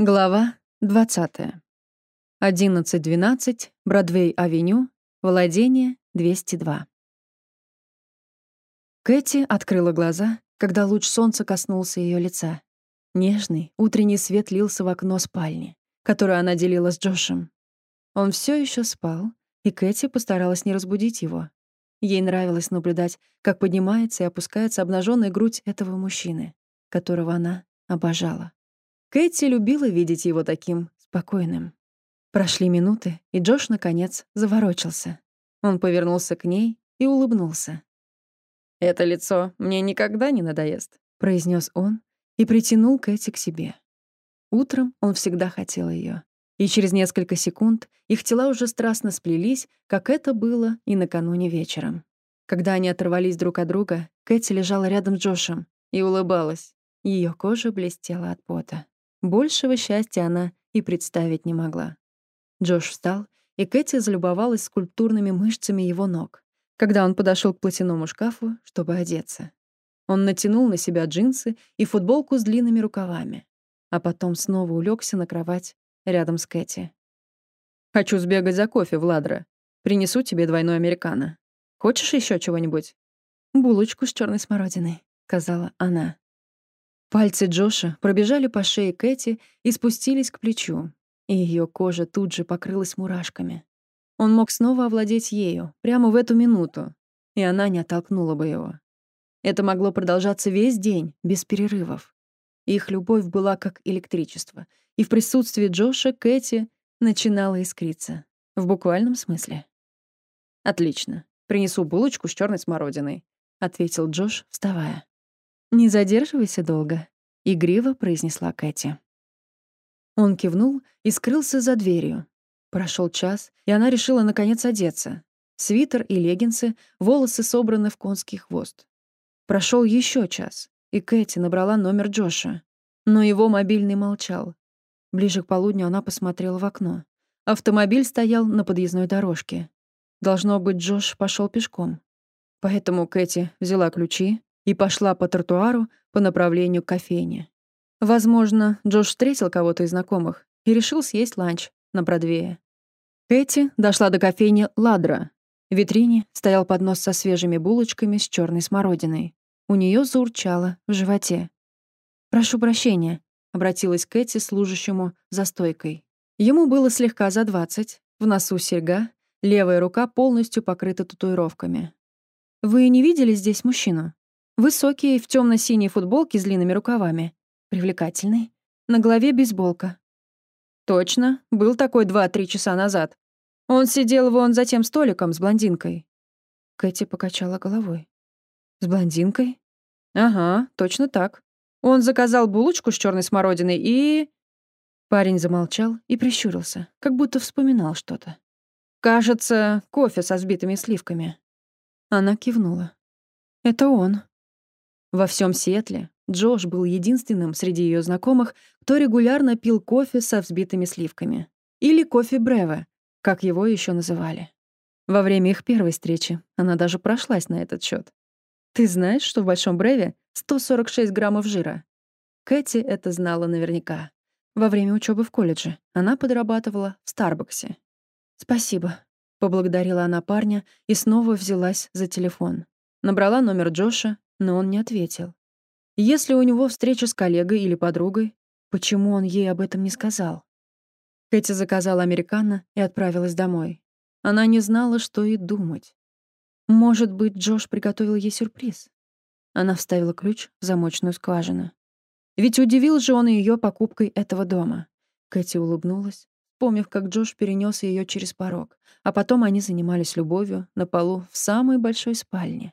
Глава 20. 11.12, Бродвей-авеню, владение 202. Кэти открыла глаза, когда луч солнца коснулся ее лица. Нежный, утренний свет лился в окно спальни, которую она делила с Джошем. Он все еще спал, и Кэти постаралась не разбудить его. Ей нравилось наблюдать, как поднимается и опускается обнаженная грудь этого мужчины, которого она обожала. Кэти любила видеть его таким спокойным. Прошли минуты, и Джош, наконец, заворочился. Он повернулся к ней и улыбнулся. «Это лицо мне никогда не надоест», — произнес он и притянул Кэти к себе. Утром он всегда хотел ее, и через несколько секунд их тела уже страстно сплелись, как это было и накануне вечером. Когда они оторвались друг от друга, Кэти лежала рядом с Джошем и улыбалась. Ее кожа блестела от пота. Большего счастья она и представить не могла. Джош встал, и Кэти залюбовалась скульптурными мышцами его ног, когда он подошел к платяному шкафу, чтобы одеться. Он натянул на себя джинсы и футболку с длинными рукавами, а потом снова улегся на кровать рядом с Кэти. «Хочу сбегать за кофе, Владра. Принесу тебе двойной американо. Хочешь еще чего-нибудь?» «Булочку с черной смородиной», — сказала она. Пальцы Джоша пробежали по шее Кэти и спустились к плечу, и ее кожа тут же покрылась мурашками. Он мог снова овладеть ею, прямо в эту минуту, и она не оттолкнула бы его. Это могло продолжаться весь день, без перерывов. Их любовь была как электричество, и в присутствии Джоша Кэти начинала искриться. В буквальном смысле. «Отлично. Принесу булочку с черной смородиной», — ответил Джош, вставая. «Не задерживайся долго», — игриво произнесла Кэти. Он кивнул и скрылся за дверью. Прошел час, и она решила, наконец, одеться. Свитер и леггинсы, волосы собраны в конский хвост. Прошел еще час, и Кэти набрала номер Джоша. Но его мобильный молчал. Ближе к полудню она посмотрела в окно. Автомобиль стоял на подъездной дорожке. Должно быть, Джош пошел пешком. Поэтому Кэти взяла ключи, и пошла по тротуару по направлению к кофейне. Возможно, Джош встретил кого-то из знакомых и решил съесть ланч на Бродвее. Кэти дошла до кофейни «Ладра». В витрине стоял поднос со свежими булочками с черной смородиной. У нее заурчало в животе. «Прошу прощения», — обратилась Кэти служащему за стойкой. Ему было слегка за двадцать, в носу серьга, левая рука полностью покрыта татуировками. «Вы не видели здесь мужчину?» Высокий, в темно синей футболке с длинными рукавами. Привлекательный. На голове бейсболка. Точно, был такой два-три часа назад. Он сидел вон за тем столиком с блондинкой. Кэти покачала головой. С блондинкой? Ага, точно так. Он заказал булочку с черной смородиной и... Парень замолчал и прищурился, как будто вспоминал что-то. «Кажется, кофе со сбитыми сливками». Она кивнула. «Это он». Во всем Сиэтле Джош был единственным среди ее знакомых, кто регулярно пил кофе со взбитыми сливками. Или кофе Брева, как его еще называли. Во время их первой встречи она даже прошлась на этот счет. «Ты знаешь, что в Большом Бреве 146 граммов жира?» Кэти это знала наверняка. Во время учебы в колледже она подрабатывала в Старбаксе. «Спасибо», — поблагодарила она парня и снова взялась за телефон. Набрала номер Джоша но он не ответил. Если у него встреча с коллегой или подругой, почему он ей об этом не сказал? Кэти заказала американо и отправилась домой. Она не знала, что и думать. Может быть, Джош приготовил ей сюрприз? Она вставила ключ в замочную скважину. Ведь удивил же он ее покупкой этого дома. Кэти улыбнулась, вспомнив, как Джош перенес ее через порог, а потом они занимались любовью на полу в самой большой спальне.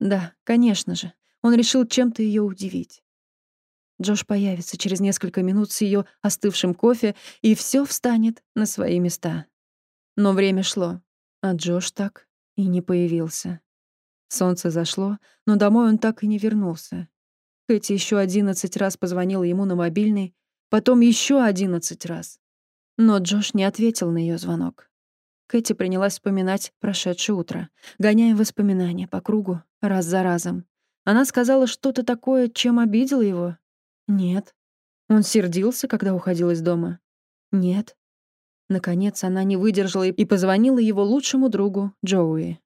Да, конечно же. Он решил чем-то ее удивить. Джош появится через несколько минут с ее остывшим кофе, и все встанет на свои места. Но время шло, а Джош так и не появился. Солнце зашло, но домой он так и не вернулся. Кэти еще одиннадцать раз позвонила ему на мобильный, потом еще одиннадцать раз. Но Джош не ответил на ее звонок. Кэти принялась вспоминать прошедшее утро, гоняя воспоминания по кругу раз за разом. Она сказала что-то такое, чем обидела его? Нет. Он сердился, когда уходил из дома? Нет. Наконец она не выдержала и позвонила его лучшему другу, Джоуи.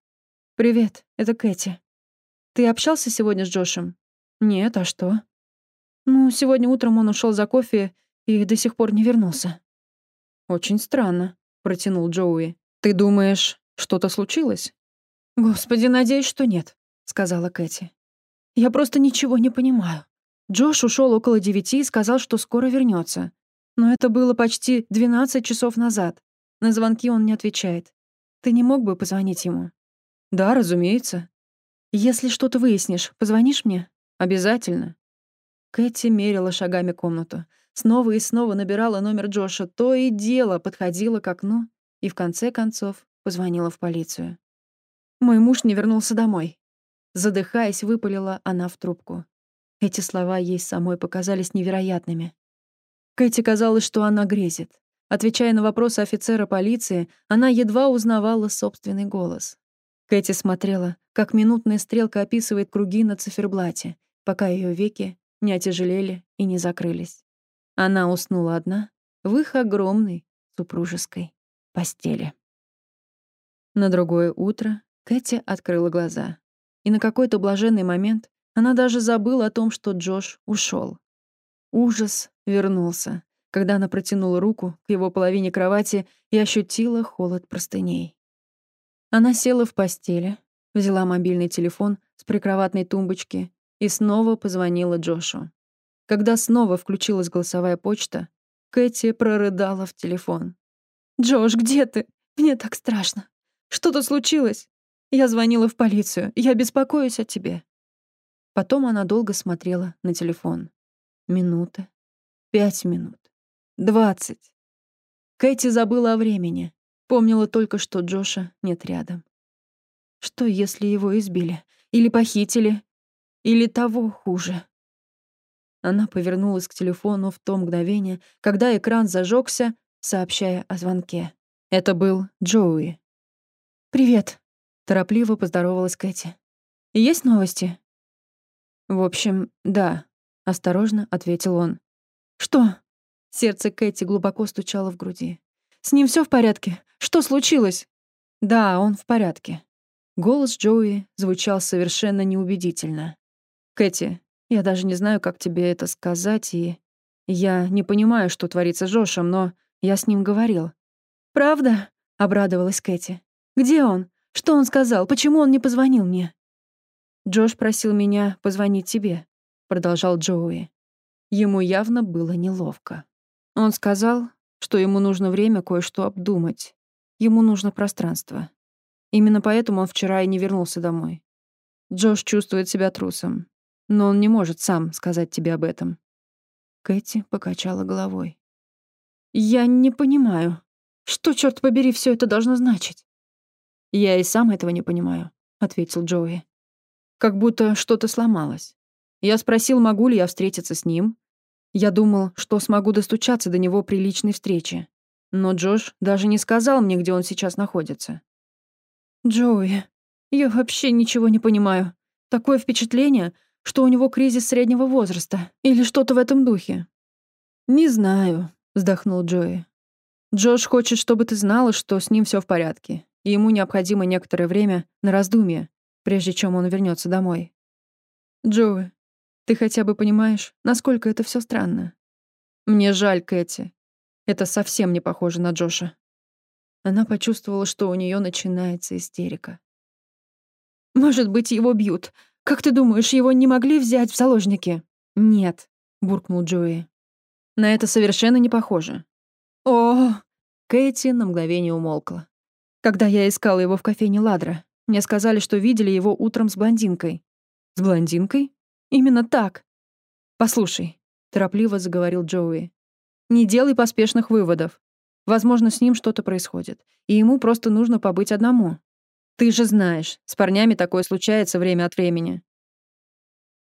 «Привет, это Кэти. Ты общался сегодня с Джошем?» «Нет, а что?» «Ну, сегодня утром он ушел за кофе и до сих пор не вернулся». «Очень странно», — протянул Джоуи. «Ты думаешь, что-то случилось?» «Господи, надеюсь, что нет», — сказала Кэти. «Я просто ничего не понимаю. Джош ушел около девяти и сказал, что скоро вернется. Но это было почти 12 часов назад. На звонки он не отвечает. Ты не мог бы позвонить ему? Да, разумеется. Если что-то выяснишь, позвонишь мне? Обязательно. Кэти мерила шагами комнату. Снова и снова набирала номер Джоша, то и дело подходила к окну и в конце концов позвонила в полицию. Мой муж не вернулся домой. Задыхаясь, выпалила она в трубку. Эти слова ей самой показались невероятными. Кэти казалось, что она грезит. Отвечая на вопросы офицера полиции, она едва узнавала собственный голос. Кэти смотрела, как минутная стрелка описывает круги на циферблате, пока ее веки не отяжелели и не закрылись. Она уснула одна в их огромной супружеской постели. На другое утро Кэти открыла глаза. И на какой-то блаженный момент она даже забыла о том, что Джош ушел. Ужас вернулся, когда она протянула руку к его половине кровати и ощутила холод простыней. Она села в постели, взяла мобильный телефон с прикроватной тумбочки и снова позвонила Джошу. Когда снова включилась голосовая почта, Кэти прорыдала в телефон. «Джош, где ты? Мне так страшно. Что-то случилось? Я звонила в полицию. Я беспокоюсь о тебе». Потом она долго смотрела на телефон. Минута. Пять минут. Двадцать. Кэти забыла о времени. Помнила только, что Джоша нет рядом. Что, если его избили? Или похитили? Или того хуже? Она повернулась к телефону в то мгновение, когда экран зажегся, сообщая о звонке. Это был Джоуи. «Привет», — торопливо поздоровалась Кэти. «Есть новости?» «В общем, да», — осторожно ответил он. «Что?» Сердце Кэти глубоко стучало в груди. «С ним все в порядке? Что случилось?» «Да, он в порядке». Голос Джоуи звучал совершенно неубедительно. «Кэти, я даже не знаю, как тебе это сказать, и... Я не понимаю, что творится с Джошем, но я с ним говорил». «Правда?» — обрадовалась Кэти. «Где он? Что он сказал? Почему он не позвонил мне?» «Джош просил меня позвонить тебе», — продолжал Джоуи. Ему явно было неловко. Он сказал, что ему нужно время кое-что обдумать. Ему нужно пространство. Именно поэтому он вчера и не вернулся домой. Джош чувствует себя трусом, но он не может сам сказать тебе об этом. Кэти покачала головой. «Я не понимаю. Что, черт побери, все это должно значить?» «Я и сам этого не понимаю», — ответил Джоуи. Как будто что-то сломалось. Я спросил, могу ли я встретиться с ним. Я думал, что смогу достучаться до него при личной встрече. Но Джош даже не сказал мне, где он сейчас находится. «Джоуи, я вообще ничего не понимаю. Такое впечатление, что у него кризис среднего возраста или что-то в этом духе». «Не знаю», — вздохнул Джои. «Джош хочет, чтобы ты знала, что с ним все в порядке, и ему необходимо некоторое время на раздумье, прежде чем он вернется домой. Джоуи, ты хотя бы понимаешь, насколько это все странно? Мне жаль, Кэти. Это совсем не похоже на Джоша. Она почувствовала, что у нее начинается истерика. «Может быть, его бьют. Как ты думаешь, его не могли взять в заложники?» «Нет», — буркнул Джои. «На это совершенно не похоже». «О!» Кэти на мгновение умолкла. «Когда я искала его в кофейне Ладра, мне сказали, что видели его утром с блондинкой. С блондинкой? Именно так. Послушай, торопливо заговорил Джоуи. Не делай поспешных выводов. Возможно, с ним что-то происходит, и ему просто нужно побыть одному. Ты же знаешь, с парнями такое случается время от времени.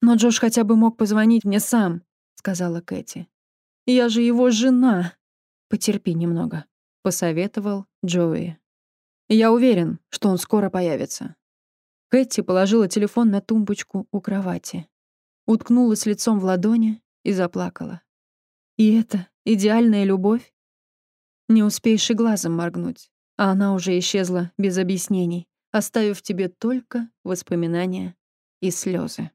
Но Джош хотя бы мог позвонить мне сам, сказала Кэти. Я же его жена. Потерпи немного, посоветовал Джоуи. Я уверен, что он скоро появится. Кэти положила телефон на тумбочку у кровати, уткнулась лицом в ладони и заплакала. И это идеальная любовь? Не успеешь и глазом моргнуть, а она уже исчезла без объяснений, оставив тебе только воспоминания и слезы.